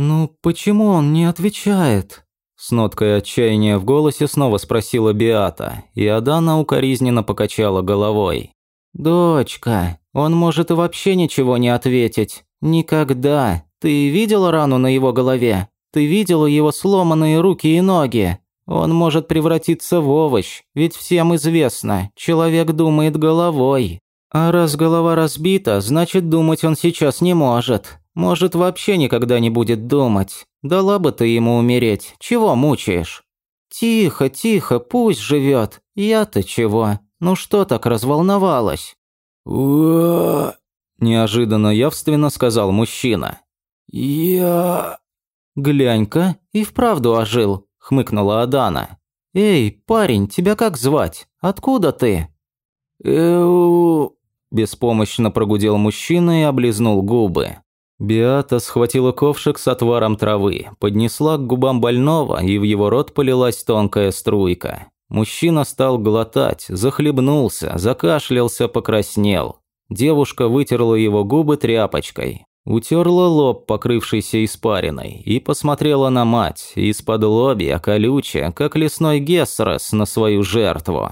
«Ну почему он не отвечает?» С ноткой отчаяния в голосе снова спросила Биата, и Адана укоризненно покачала головой. «Дочка, он может и вообще ничего не ответить. Никогда. Ты видела рану на его голове? Ты видела его сломанные руки и ноги? Он может превратиться в овощ, ведь всем известно, человек думает головой. А раз голова разбита, значит думать он сейчас не может. Может вообще никогда не будет думать. Дала бы ты ему умереть, чего мучаешь? Тихо, тихо, пусть живет. Я-то чего? Ну что так разволновалась? «Уа...» – неожиданно явственно сказал мужчина. «Я...» «Глянь-ка, и вправду ожил», – хмыкнула Адана. «Эй, парень, тебя как звать? Откуда ты?» «Эу...» – беспомощно прогудел мужчина и облизнул губы. Биата схватила ковшик с отваром травы, поднесла к губам больного, и в его рот полилась тонкая струйка. Мужчина стал глотать, захлебнулся, закашлялся, покраснел. Девушка вытерла его губы тряпочкой, утерла лоб, покрывшийся испариной, и посмотрела на мать, из-под лобья, колючая, как лесной гессерос на свою жертву.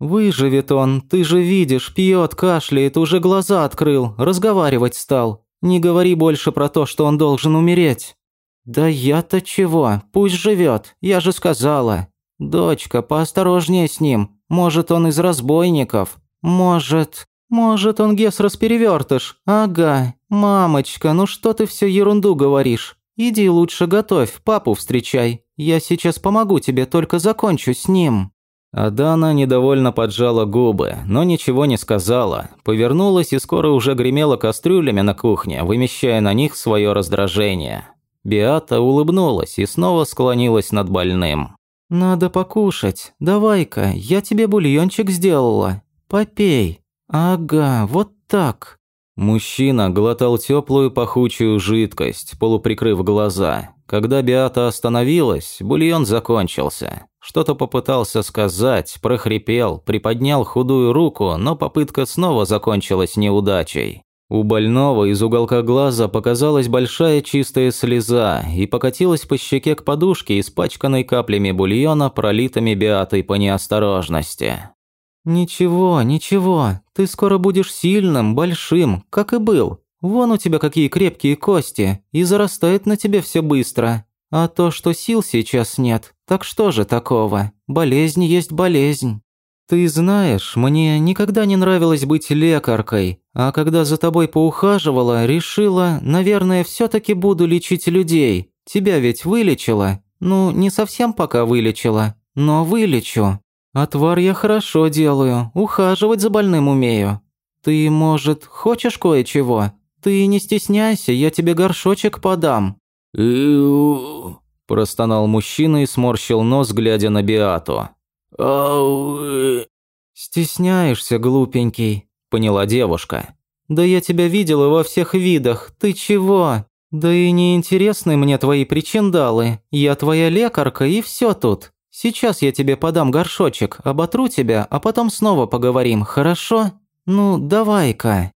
«Выживет он, ты же видишь, пьет, кашляет, уже глаза открыл, разговаривать стал. Не говори больше про то, что он должен умереть». «Да я-то чего? Пусть живет, я же сказала. Дочка, поосторожнее с ним. Может, он из разбойников. Может... Может, он гес-расперевертыш. Ага. Мамочка, ну что ты все ерунду говоришь? Иди лучше готовь, папу встречай. Я сейчас помогу тебе, только закончу с ним». Адана недовольно поджала губы, но ничего не сказала. Повернулась и скоро уже гремела кастрюлями на кухне, вымещая на них свое раздражение. Биата улыбнулась и снова склонилась над больным. «Надо покушать. Давай-ка, я тебе бульончик сделала. Попей. Ага, вот так». Мужчина глотал теплую пахучую жидкость, полуприкрыв глаза. Когда Биата остановилась, бульон закончился. Что-то попытался сказать, прохрипел, приподнял худую руку, но попытка снова закончилась неудачей. У больного из уголка глаза показалась большая чистая слеза и покатилась по щеке к подушке, испачканной каплями бульона, пролитыми биатой по неосторожности. «Ничего, ничего, ты скоро будешь сильным, большим, как и был. Вон у тебя какие крепкие кости, и зарастает на тебе все быстро. А то, что сил сейчас нет, так что же такого? Болезнь есть болезнь». «Ты знаешь, мне никогда не нравилось быть лекаркой, а когда за тобой поухаживала, решила, наверное, все таки буду лечить людей. Тебя ведь вылечила? Ну, не совсем пока вылечила, но вылечу. Отвар я хорошо делаю, ухаживать за больным умею. Ты, может, хочешь кое-чего? Ты не стесняйся, я тебе горшочек подам». Простонал мужчина и сморщил нос, глядя на Биату. «Ау...» «Стесняешься, глупенький», – поняла девушка. «Да я тебя видела во всех видах, ты чего? Да и неинтересны мне твои причиндалы. Я твоя лекарка и все тут. Сейчас я тебе подам горшочек, оботру тебя, а потом снова поговорим, хорошо? Ну, давай-ка».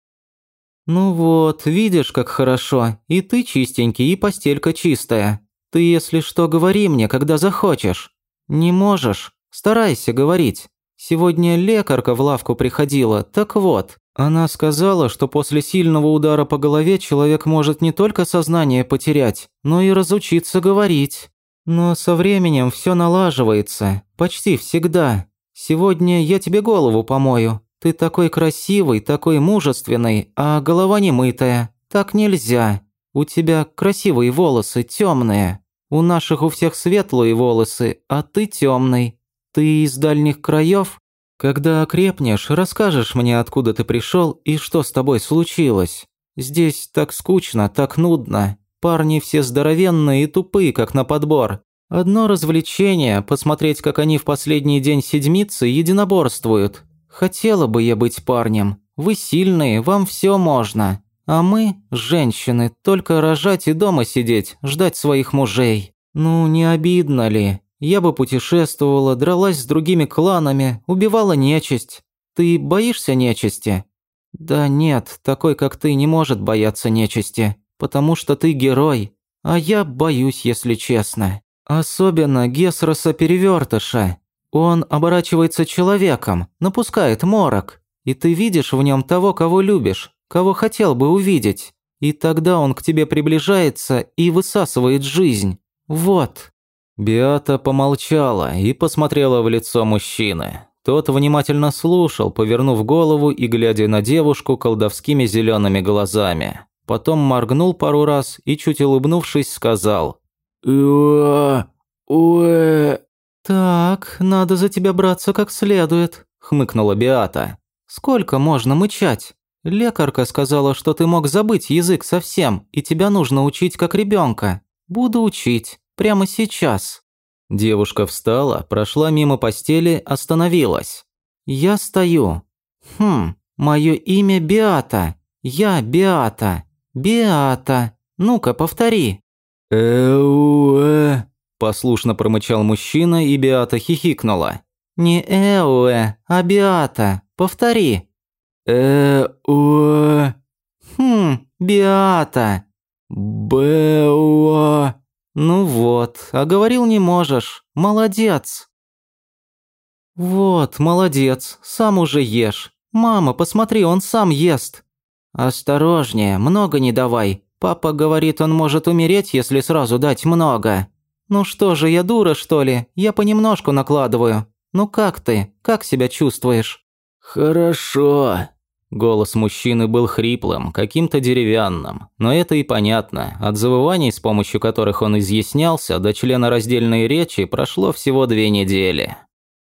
«Ну вот, видишь, как хорошо. И ты чистенький, и постелька чистая. Ты, если что, говори мне, когда захочешь. Не можешь? Старайся говорить. Сегодня лекарка в лавку приходила, так вот, она сказала, что после сильного удара по голове человек может не только сознание потерять, но и разучиться говорить. Но со временем все налаживается, почти всегда. Сегодня я тебе голову помою. Ты такой красивый, такой мужественный, а голова не мытая. Так нельзя. У тебя красивые волосы, темные. У наших у всех светлые волосы, а ты темный. Ты из дальних краев? Когда окрепнешь, расскажешь мне, откуда ты пришел и что с тобой случилось. Здесь так скучно, так нудно. Парни все здоровенные и тупые, как на подбор. Одно развлечение – посмотреть, как они в последний день седмицы единоборствуют. Хотела бы я быть парнем. Вы сильные, вам все можно. А мы, женщины, только рожать и дома сидеть, ждать своих мужей. Ну, не обидно ли? Я бы путешествовала, дралась с другими кланами, убивала нечисть. Ты боишься нечисти? Да нет, такой как ты не может бояться нечисти, потому что ты герой. А я боюсь, если честно. Особенно Гесроса Перевертыша. Он оборачивается человеком, напускает морок. И ты видишь в нем того, кого любишь, кого хотел бы увидеть. И тогда он к тебе приближается и высасывает жизнь. Вот». Биата помолчала и посмотрела в лицо мужчины. Тот внимательно слушал, повернув голову и глядя на девушку колдовскими зелеными глазами. Потом моргнул пару раз и, чуть улыбнувшись, сказал «Уэ... уэ...» «Так, надо за тебя браться как следует», – хмыкнула Биата. «Сколько можно мычать? Лекарка сказала, что ты мог забыть язык совсем, и тебя нужно учить как ребенка. Буду учить. Прямо сейчас». Девушка встала, прошла мимо постели, остановилась. «Я стою. Хм, мое имя Биата. Я Биата. Биата. Ну-ка, повтори». «Эуэ», – послушно промычал мужчина, и Биата хихикнула. «Не эуэ, а Биата. Повтори». «Эуэ». «Хм, Биата». «Бэуа». «Ну вот, а говорил не можешь. Молодец». «Вот, молодец, сам уже ешь. Мама, посмотри, он сам ест». «Осторожнее, много не давай. Папа говорит, он может умереть, если сразу дать много». «Ну что же, я дура, что ли? Я понемножку накладываю. Ну как ты? Как себя чувствуешь?» «Хорошо», Голос мужчины был хриплым, каким-то деревянным, но это и понятно. От завываний, с помощью которых он изъяснялся, до члена раздельной речи прошло всего две недели.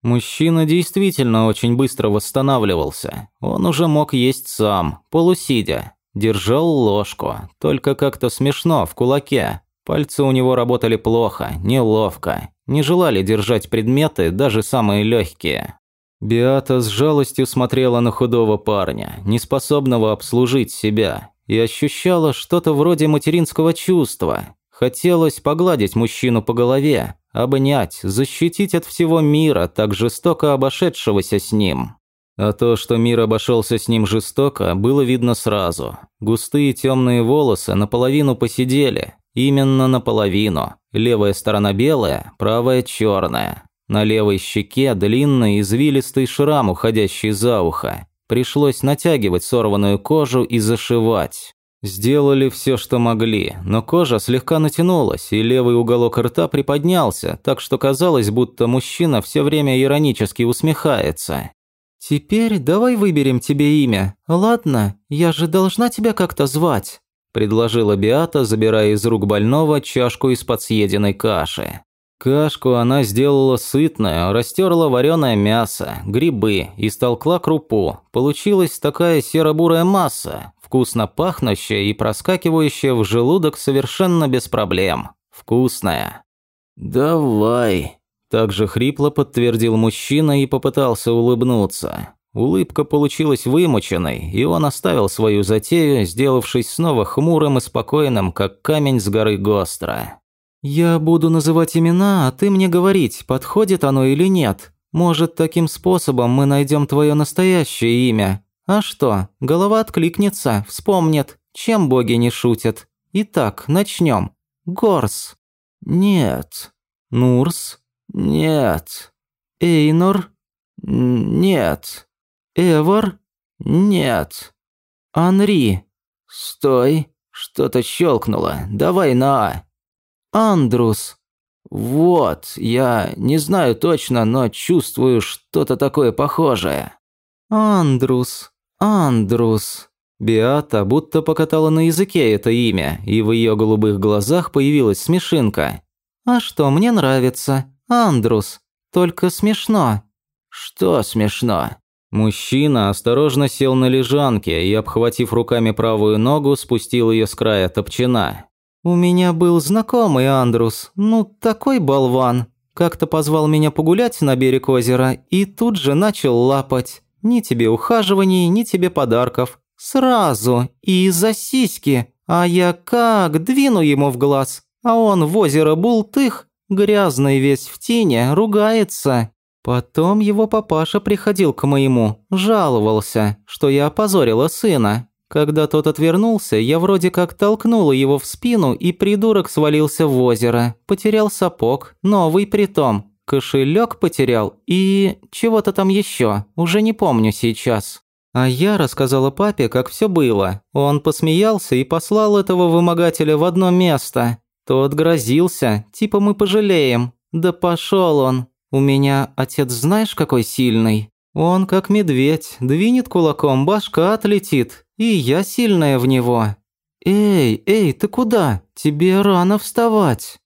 Мужчина действительно очень быстро восстанавливался. Он уже мог есть сам, полусидя. Держал ложку, только как-то смешно, в кулаке. Пальцы у него работали плохо, неловко. Не желали держать предметы, даже самые легкие. Биата с жалостью смотрела на худого парня, неспособного обслужить себя, и ощущала что-то вроде материнского чувства. Хотелось погладить мужчину по голове, обнять, защитить от всего мира, так жестоко обошедшегося с ним. А то, что мир обошелся с ним жестоко, было видно сразу. Густые темные волосы наполовину посидели, именно наполовину. Левая сторона белая, правая черная. На левой щеке длинный извилистый шрам, уходящий за ухо. Пришлось натягивать сорванную кожу и зашивать. Сделали все, что могли, но кожа слегка натянулась, и левый уголок рта приподнялся, так что казалось, будто мужчина все время иронически усмехается. «Теперь давай выберем тебе имя. Ладно, я же должна тебя как-то звать», – предложила Биата, забирая из рук больного чашку из-под съеденной каши. Кашку она сделала сытную, растерла вареное мясо, грибы и столкла крупу. Получилась такая серо-бурая масса, вкусно пахнущая и проскакивающая в желудок совершенно без проблем. Вкусная. «Давай», – также хрипло подтвердил мужчина и попытался улыбнуться. Улыбка получилась вымученной, и он оставил свою затею, сделавшись снова хмурым и спокойным, как камень с горы Гостра. «Я буду называть имена, а ты мне говорить, подходит оно или нет. Может, таким способом мы найдем твое настоящее имя. А что, голова откликнется, вспомнит, чем боги не шутят. Итак, начнем. Горс». «Нет». «Нурс». «Нет». «Эйнор». «Нет». «Эвор». «Нет». «Анри». «Стой, что-то щелкнуло. Давай на «А». Андрус. Вот, я не знаю точно, но чувствую что-то такое похожее. Андрус. Андрус. Биата будто покатала на языке это имя, и в ее голубых глазах появилась смешинка. «А что, мне нравится. Андрус. Только смешно». «Что смешно?» Мужчина осторожно сел на лежанке и, обхватив руками правую ногу, спустил ее с края топчина. «У меня был знакомый Андрус, ну такой болван. Как-то позвал меня погулять на берег озера и тут же начал лапать. Ни тебе ухаживаний, ни тебе подарков. Сразу, и из-за сиськи. А я как двину ему в глаз. А он в озеро бултых, грязный весь в тени, ругается. Потом его папаша приходил к моему, жаловался, что я опозорила сына. Когда тот отвернулся, я вроде как толкнула его в спину, и придурок свалился в озеро. Потерял сапог, новый притом. Кошелек потерял и... чего-то там еще, уже не помню сейчас. А я рассказала папе, как все было. Он посмеялся и послал этого вымогателя в одно место. Тот грозился, типа мы пожалеем. Да пошел он. У меня отец знаешь какой сильный? Он как медведь, двинет кулаком, башка отлетит. И я сильная в него. Эй, эй, ты куда? Тебе рано вставать.